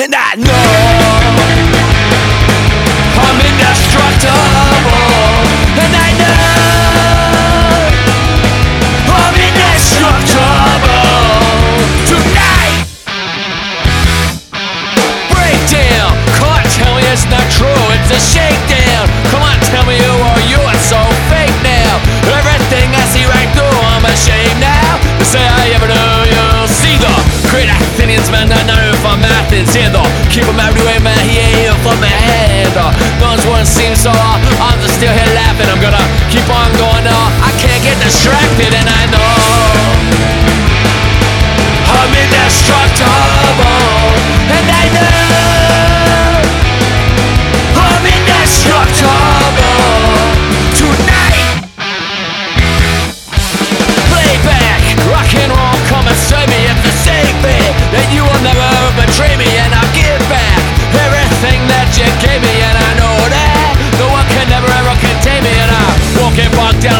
And I know I'm indestructible. And I know I'm indestructible. Tonight, breakdown. On, tell me it's not true. It's a shakedown. I know if I'm Athens. And the keep them everywhere, man. He ain't here for my head Uh, no one's one seems so.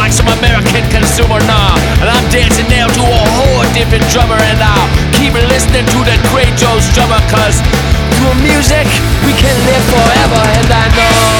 Like some American consumer now. And I'm dancing now to a whole different drummer, and I'll keep listening to the great Joe Strummer, cause through music we can live forever,